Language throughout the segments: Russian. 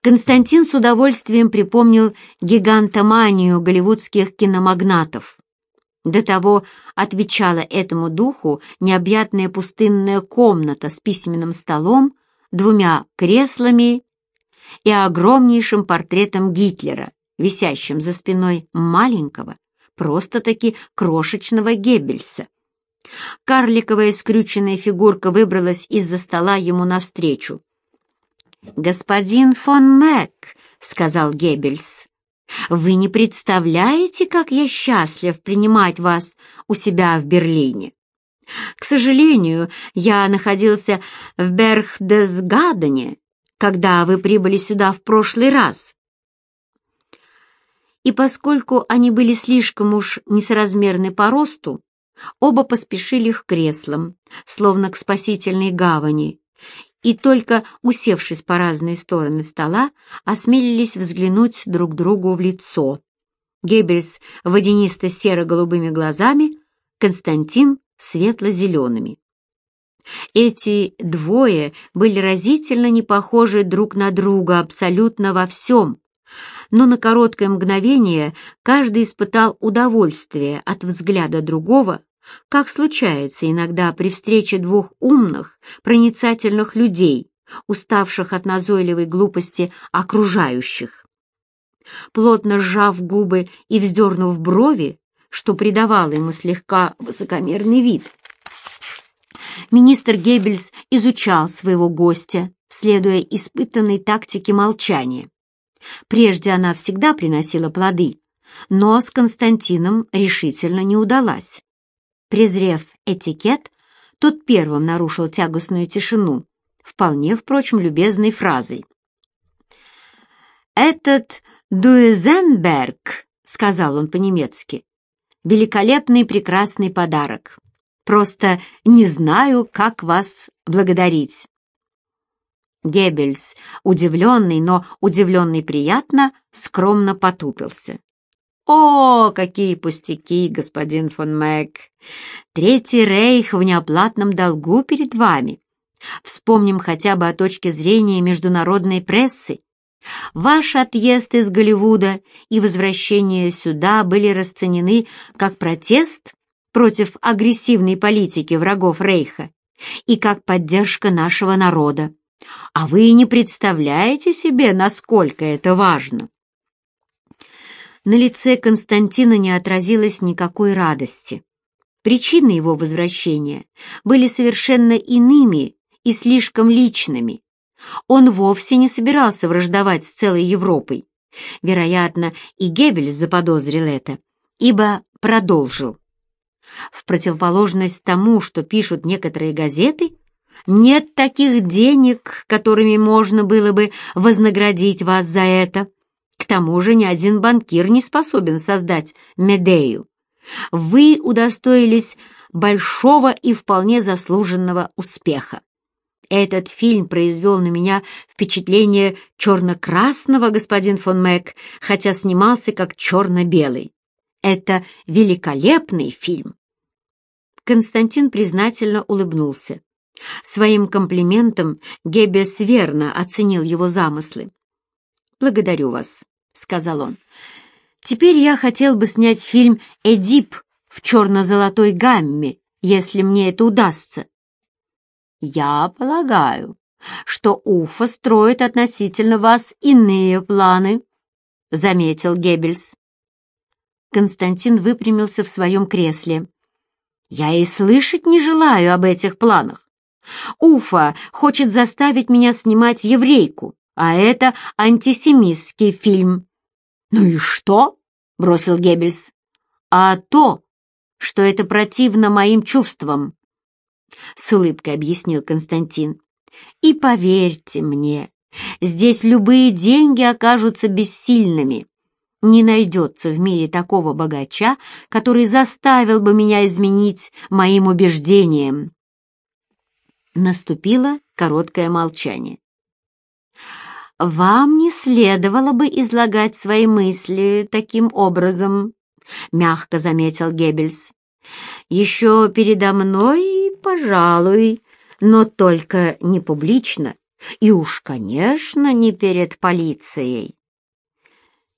Константин с удовольствием припомнил гигантоманию голливудских киномагнатов. До того отвечала этому духу необъятная пустынная комната с письменным столом, двумя креслами и огромнейшим портретом Гитлера, висящим за спиной маленького, просто-таки крошечного Геббельса. Карликовая скрюченная фигурка выбралась из-за стола ему навстречу. «Господин фон Мэг», — сказал Геббельс, — «вы не представляете, как я счастлив принимать вас у себя в Берлине. К сожалению, я находился в Берхдесгадене, когда вы прибыли сюда в прошлый раз. И поскольку они были слишком уж несоразмерны по росту, оба поспешили к креслам, словно к спасительной гавани, и только усевшись по разные стороны стола, осмелились взглянуть друг другу в лицо. Геббельс водянисто-серо-голубыми глазами, Константин светло-зелеными. Эти двое были разительно не похожи друг на друга абсолютно во всем, но на короткое мгновение каждый испытал удовольствие от взгляда другого, как случается иногда при встрече двух умных, проницательных людей, уставших от назойливой глупости окружающих. Плотно сжав губы и вздернув брови, что придавало ему слегка высокомерный вид, министр Геббельс изучал своего гостя, следуя испытанной тактике молчания. Прежде она всегда приносила плоды, но с Константином решительно не удалась. Презрев этикет, тот первым нарушил тягостную тишину, вполне, впрочем, любезной фразой. «Этот Дуэзенберг», — сказал он по-немецки, — «великолепный прекрасный подарок. Просто не знаю, как вас благодарить». Геббельс, удивленный, но удивленный приятно, скромно потупился. «О, какие пустяки, господин фон Мэг! Третий рейх в неоплатном долгу перед вами. Вспомним хотя бы о точке зрения международной прессы. Ваш отъезд из Голливуда и возвращение сюда были расценены как протест против агрессивной политики врагов Рейха и как поддержка нашего народа. А вы не представляете себе, насколько это важно. На лице Константина не отразилось никакой радости. Причины его возвращения были совершенно иными и слишком личными. Он вовсе не собирался враждовать с целой Европой. Вероятно, и Геббельс заподозрил это, ибо продолжил. В противоположность тому, что пишут некоторые газеты, нет таких денег, которыми можно было бы вознаградить вас за это. К тому же ни один банкир не способен создать Медею. Вы удостоились большого и вполне заслуженного успеха. Этот фильм произвел на меня впечатление черно-красного, господин фон Мэг, хотя снимался как черно-белый. Это великолепный фильм. Константин признательно улыбнулся. Своим комплиментом Геббельс верно оценил его замыслы. «Благодарю вас», — сказал он. «Теперь я хотел бы снять фильм «Эдип» в черно-золотой гамме, если мне это удастся». «Я полагаю, что Уфа строит относительно вас иные планы», — заметил Геббельс. Константин выпрямился в своем кресле. Я и слышать не желаю об этих планах. Уфа хочет заставить меня снимать еврейку, а это антисемитский фильм. «Ну и что?» — бросил Геббельс. «А то, что это противно моим чувствам», — с улыбкой объяснил Константин. «И поверьте мне, здесь любые деньги окажутся бессильными. Не найдется в мире такого богача, который заставил бы меня изменить моим убеждениям. Наступило короткое молчание. «Вам не следовало бы излагать свои мысли таким образом», — мягко заметил Геббельс. «Еще передо мной, пожалуй, но только не публично И уж, конечно, не перед полицией.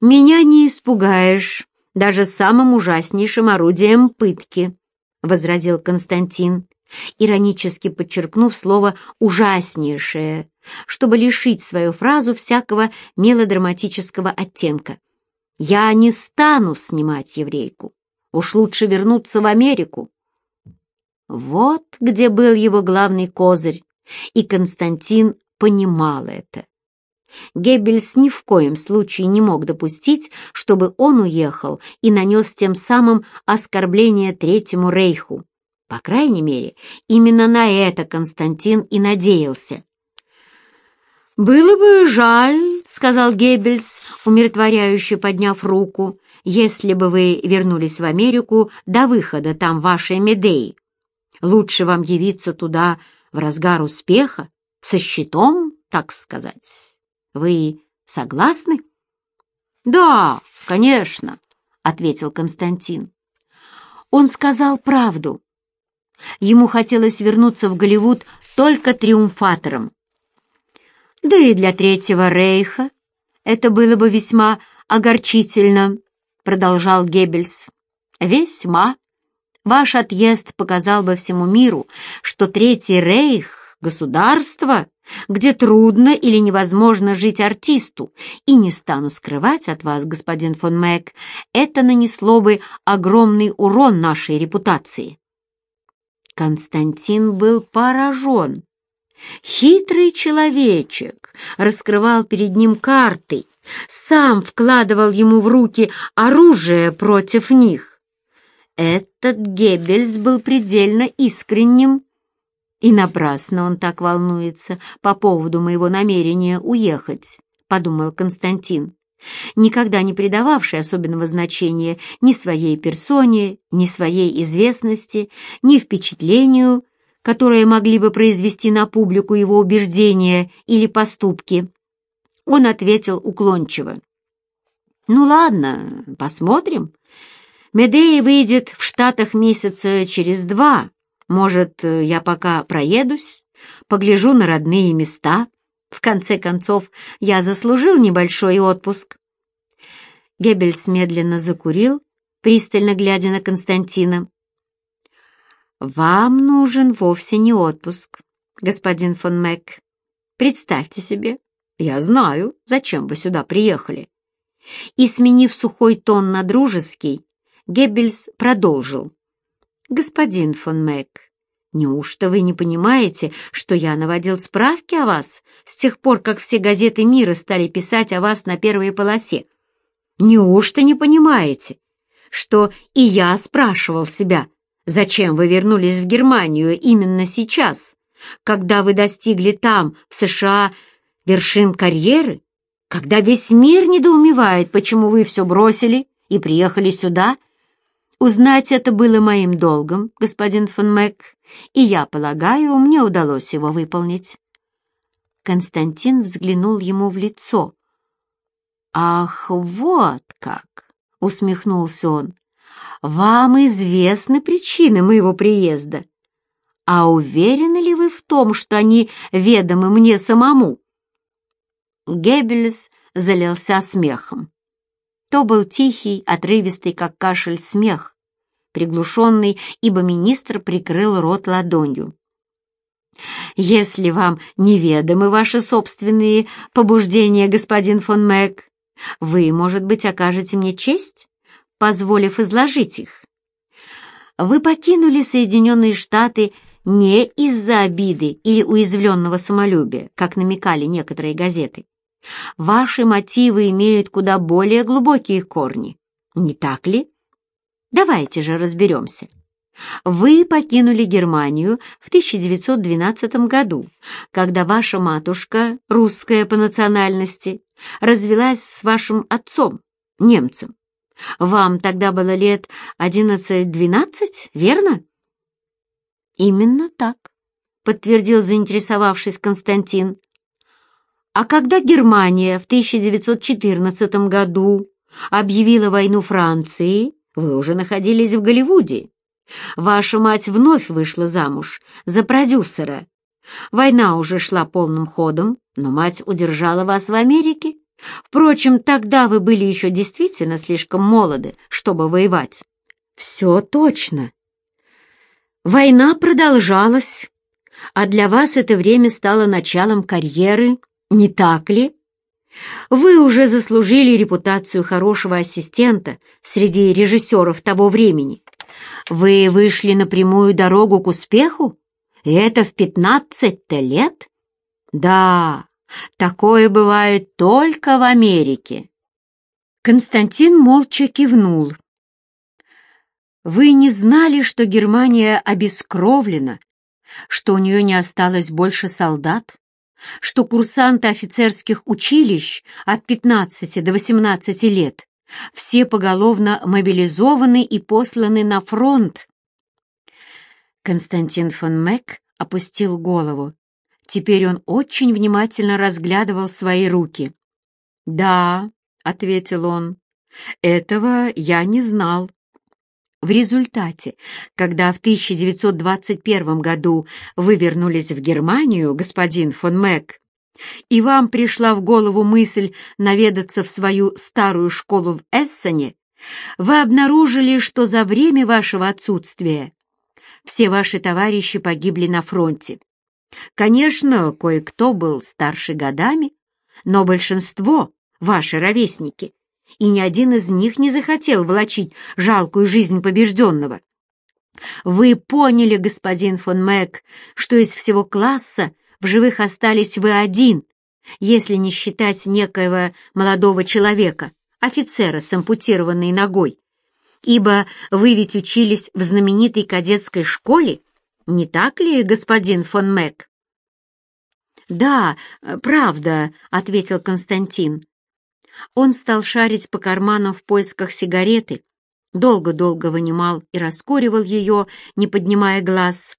«Меня не испугаешь даже самым ужаснейшим орудием пытки», — возразил Константин, иронически подчеркнув слово «ужаснейшее», чтобы лишить свою фразу всякого мелодраматического оттенка. «Я не стану снимать еврейку. Уж лучше вернуться в Америку». Вот где был его главный козырь, и Константин понимал это. Геббельс ни в коем случае не мог допустить, чтобы он уехал и нанес тем самым оскорбление Третьему Рейху. По крайней мере, именно на это Константин и надеялся. «Было бы жаль», — сказал Геббельс, умиротворяюще подняв руку, «если бы вы вернулись в Америку до выхода там вашей Медеи. Лучше вам явиться туда в разгар успеха, со щитом, так сказать. Вы согласны? Да, конечно, ответил Константин. Он сказал правду. Ему хотелось вернуться в Голливуд только триумфатором. Да и для Третьего Рейха это было бы весьма огорчительно, продолжал Геббельс. Весьма. Ваш отъезд показал бы всему миру, что Третий Рейх государство, где трудно или невозможно жить артисту, и не стану скрывать от вас, господин фон Мэг, это нанесло бы огромный урон нашей репутации. Константин был поражен. Хитрый человечек раскрывал перед ним карты, сам вкладывал ему в руки оружие против них. Этот Геббельс был предельно искренним и напрасно он так волнуется по поводу моего намерения уехать, подумал Константин, никогда не придававший особенного значения ни своей персоне, ни своей известности, ни впечатлению, которое могли бы произвести на публику его убеждения или поступки. Он ответил уклончиво. «Ну ладно, посмотрим. Медея выйдет в Штатах месяца через два, может, я пока проедусь, погляжу на родные места. В конце концов, я заслужил небольшой отпуск. Геббельс медленно закурил, пристально глядя на Константина. «Вам нужен вовсе не отпуск, господин фон Мэг. Представьте себе, я знаю, зачем вы сюда приехали». И, сменив сухой тон на дружеский, Геббельс продолжил господин фон Мэг, неужто вы не понимаете, что я наводил справки о вас с тех пор, как все газеты мира стали писать о вас на первой полосе? Неужто не понимаете, что и я спрашивал себя, зачем вы вернулись в Германию именно сейчас, когда вы достигли там, в США, вершин карьеры, когда весь мир недоумевает, почему вы все бросили и приехали сюда — Узнать это было моим долгом, господин фон Мэг, и я полагаю, мне удалось его выполнить. Константин взглянул ему в лицо. «Ах, вот как!» — усмехнулся он. «Вам известны причины моего приезда. А уверены ли вы в том, что они ведомы мне самому?» Геббельс залился смехом. То был тихий, отрывистый, как кашель, смех, приглушенный, ибо министр прикрыл рот ладонью. «Если вам неведомы ваши собственные побуждения, господин фон Мэг, вы, может быть, окажете мне честь, позволив изложить их. Вы покинули Соединенные Штаты не из-за обиды или уязвленного самолюбия, как намекали некоторые газеты. Ваши мотивы имеют куда более глубокие корни, не так ли? Давайте же разберемся. Вы покинули Германию в 1912 году, когда ваша матушка, русская по национальности, развелась с вашим отцом, немцем. Вам тогда было лет 11-12, верно? Именно так, подтвердил заинтересовавшись Константин. А когда Германия в 1914 году объявила войну Франции, вы уже находились в Голливуде. Ваша мать вновь вышла замуж за продюсера, Война уже шла полным ходом, но мать удержала вас в Америке. Впрочем, тогда вы были еще действительно слишком молоды, чтобы воевать. Все точно. Война продолжалась, а для вас это время стало началом карьеры, не так ли? Вы уже заслужили репутацию хорошего ассистента среди режиссеров того времени. Вы вышли на прямую дорогу к успеху? И это в пятнадцать-то лет? Да, такое бывает только в Америке. Константин молча кивнул. Вы не знали, что Германия обескровлена, что у нее не осталось больше солдат, что курсанты офицерских училищ от 15 до 18 лет все поголовно мобилизованы и посланы на фронт. Константин фон Мек опустил голову. Теперь он очень внимательно разглядывал свои руки. «Да», — ответил он, — «этого я не знал». В результате, когда в 1921 году вы вернулись в Германию, господин фон Мэг, и вам пришла в голову мысль наведаться в свою старую школу в Эссене, вы обнаружили, что за время вашего отсутствия все ваши товарищи погибли на фронте. Конечно, кое-кто был старше годами, но большинство — ваши ровесники, и ни один из них не захотел волочить жалкую жизнь побежденного. Вы поняли, господин фон Мэг, что из всего класса в живых остались вы один, если не считать некоего молодого человека, офицера с ампутированной ногой. Ибо вы ведь учились в знаменитой кадетской школе, не так ли, господин фон Мэг? «Да, правда», — ответил Константин. Он стал шарить по карманам в поисках сигареты, долго-долго вынимал и раскуривал ее, не поднимая глаз.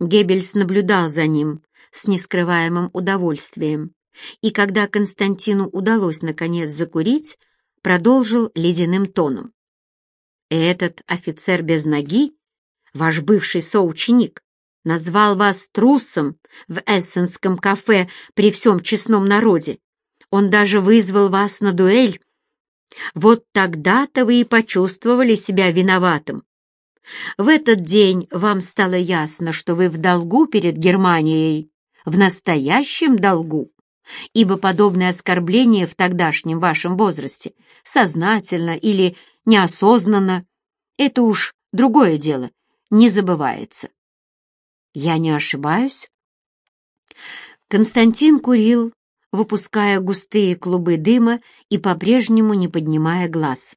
Геббельс наблюдал за ним с нескрываемым удовольствием, и когда Константину удалось наконец закурить, продолжил ледяным тоном. «Этот офицер без ноги, ваш бывший соученик, назвал вас трусом в эссенском кафе при всем честном народе он даже вызвал вас на дуэль. Вот тогда-то вы и почувствовали себя виноватым. В этот день вам стало ясно, что вы в долгу перед Германией, в настоящем долгу, ибо подобное оскорбление в тогдашнем вашем возрасте, сознательно или неосознанно, это уж другое дело, не забывается. Я не ошибаюсь? Константин курил, выпуская густые клубы дыма и по-прежнему не поднимая глаз.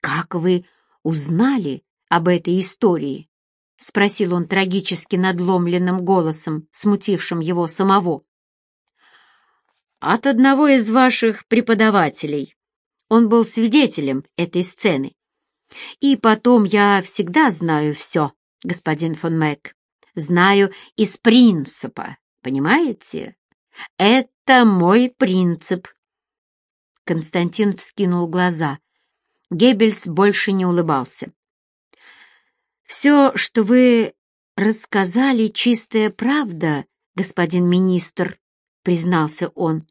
«Как вы узнали об этой истории?» — спросил он трагически надломленным голосом, смутившим его самого. «От одного из ваших преподавателей. Он был свидетелем этой сцены. И потом я всегда знаю все, господин фон Мэг. Знаю из принципа, понимаете? Это мой принцип. Константин вскинул глаза. Геббельс больше не улыбался. «Все, что вы рассказали, чистая правда, господин министр», — признался он.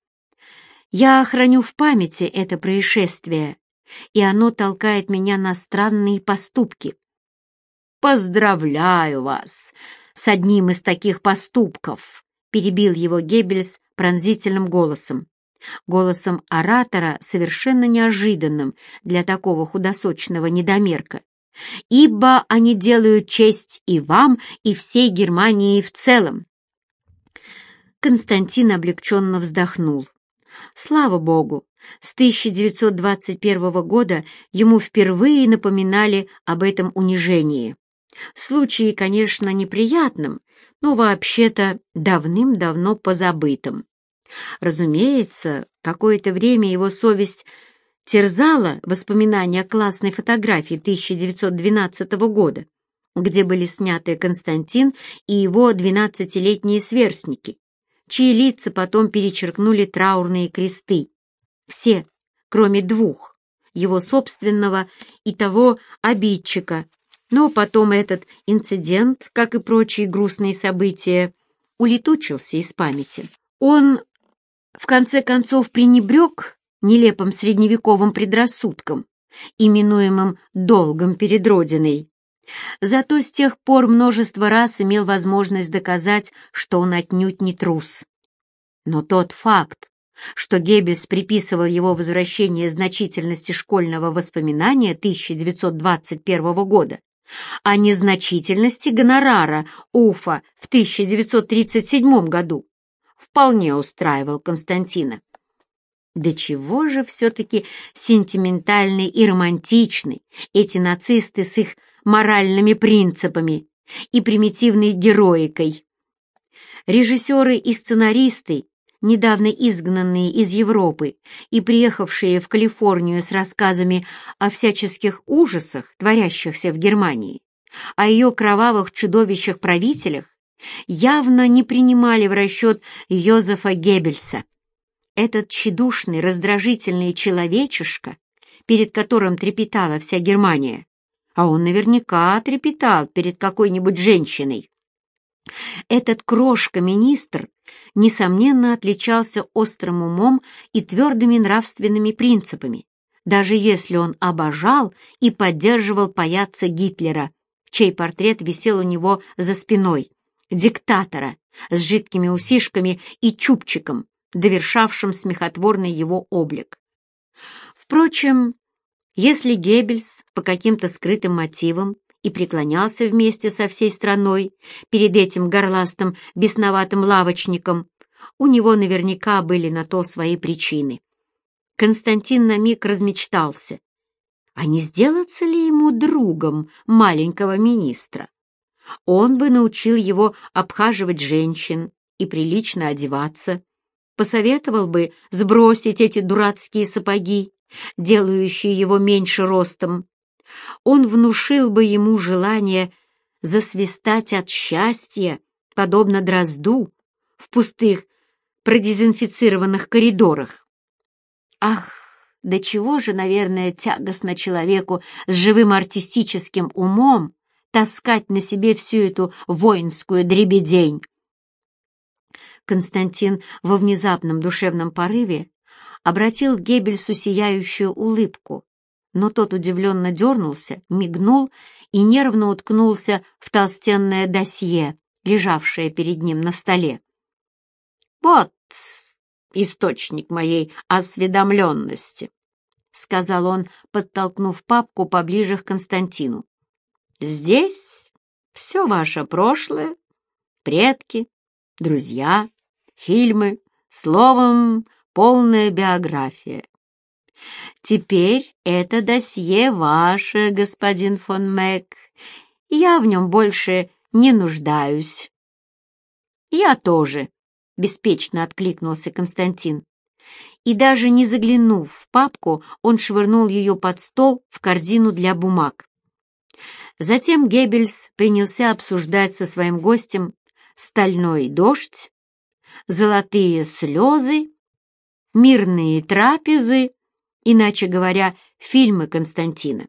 «Я храню в памяти это происшествие, и оно толкает меня на странные поступки». «Поздравляю вас с одним из таких поступков», перебил его Геббельс пронзительным голосом. Голосом оратора, совершенно неожиданным для такого худосочного недомерка. «Ибо они делают честь и вам, и всей Германии в целом». Константин облегченно вздохнул. Слава Богу, с 1921 года ему впервые напоминали об этом унижении. Случай, конечно, неприятным, но вообще-то давным-давно позабытым. Разумеется, какое-то время его совесть терзала воспоминания о классной фотографии 1912 года, где были сняты Константин и его двенадцатилетние сверстники, чьи лица потом перечеркнули траурные кресты. Все, кроме двух, его собственного и того обидчика, но потом этот инцидент, как и прочие грустные события, улетучился из памяти. Он, в конце концов, пренебрег нелепым средневековым предрассудком, именуемым долгом перед Родиной. Зато с тех пор множество раз имел возможность доказать, что он отнюдь не трус. Но тот факт, что Геббельс приписывал его возвращение значительности школьного воспоминания 1921 года, а незначительности гонорара Уфа в 1937 году, вполне устраивал Константина. Да чего же все-таки сентиментальны и романтичны эти нацисты с их моральными принципами и примитивной героикой. Режиссеры и сценаристы, недавно изгнанные из Европы и приехавшие в Калифорнию с рассказами о всяческих ужасах, творящихся в Германии, о ее кровавых чудовищах-правителях, явно не принимали в расчет Йозефа Геббельса. Этот тщедушный, раздражительный человечишка, перед которым трепетала вся Германия, а он наверняка трепетал перед какой-нибудь женщиной. Этот крошка-министр, несомненно, отличался острым умом и твердыми нравственными принципами, даже если он обожал и поддерживал паяца Гитлера, чей портрет висел у него за спиной, диктатора с жидкими усишками и чубчиком, довершавшим смехотворный его облик. Впрочем, если Геббельс по каким-то скрытым мотивам и преклонялся вместе со всей страной перед этим горластым бесноватым лавочником, у него наверняка были на то свои причины. Константин на миг размечтался. А не сделаться ли ему другом маленького министра? Он бы научил его обхаживать женщин и прилично одеваться, посоветовал бы сбросить эти дурацкие сапоги, делающие его меньше ростом. Он внушил бы ему желание засвистать от счастья, подобно дрозду, в пустых, продезинфицированных коридорах. Ах, до чего же, наверное, тягостно человеку с живым артистическим умом таскать на себе всю эту воинскую дребедень. Константин во внезапном душевном порыве обратил Геббельсу сияющую улыбку, но тот удивленно дернулся, мигнул и нервно уткнулся в толстенное досье, лежавшее перед ним на столе. «Вот источник моей осведомленности», — сказал он, подтолкнув папку поближе к Константину. «Здесь все ваше прошлое, предки, друзья, фильмы, словом, полная биография. Теперь это досье ваше, господин фон Мэг. Я в нем больше не нуждаюсь. Я тоже, — беспечно откликнулся Константин. И даже не заглянув в папку, он швырнул ее под стол в корзину для бумаг. Затем Геббельс принялся обсуждать со своим гостем «Стальной дождь», «Золотые слезы», «Мирные трапезы», иначе говоря, фильмы Константина,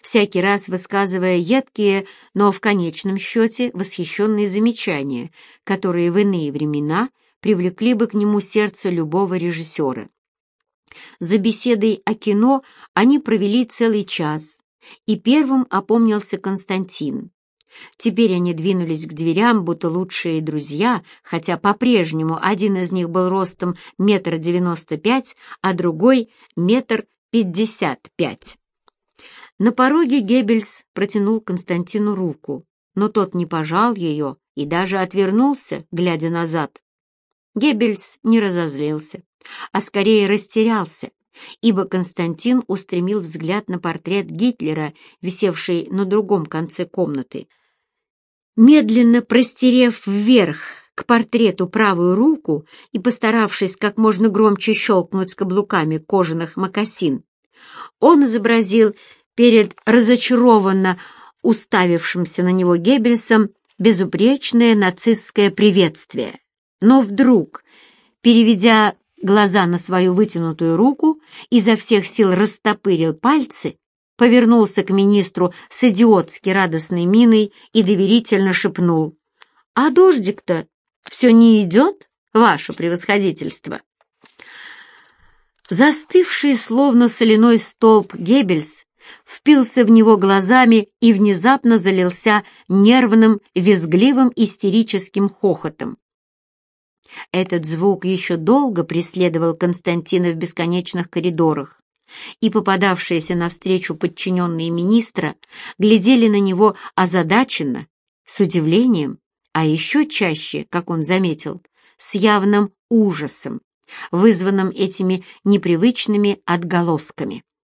всякий раз высказывая едкие, но в конечном счете восхищенные замечания, которые в иные времена привлекли бы к нему сердце любого режиссера. За беседой о кино они провели целый час, и первым опомнился Константин. Теперь они двинулись к дверям, будто лучшие друзья, хотя по-прежнему один из них был ростом метр девяносто пять, а другой — метр пятьдесят пять. На пороге Геббельс протянул Константину руку, но тот не пожал ее и даже отвернулся, глядя назад. Геббельс не разозлился, а скорее растерялся, ибо Константин устремил взгляд на портрет Гитлера, висевший на другом конце комнаты — Медленно простерев вверх к портрету правую руку и постаравшись как можно громче щелкнуть каблуками кожаных мокасин, он изобразил перед разочарованно уставившимся на него Геббельсом безупречное нацистское приветствие. Но вдруг, переведя глаза на свою вытянутую руку, изо всех сил растопырил пальцы повернулся к министру с идиотски радостной миной и доверительно шепнул. «А дождик-то все не идет, ваше превосходительство?» Застывший, словно соляной столб, Геббельс впился в него глазами и внезапно залился нервным, визгливым истерическим хохотом. Этот звук еще долго преследовал Константина в бесконечных коридорах, и попадавшиеся навстречу подчиненные министра глядели на него озадаченно, с удивлением, а еще чаще, как он заметил, с явным ужасом, вызванным этими непривычными отголосками.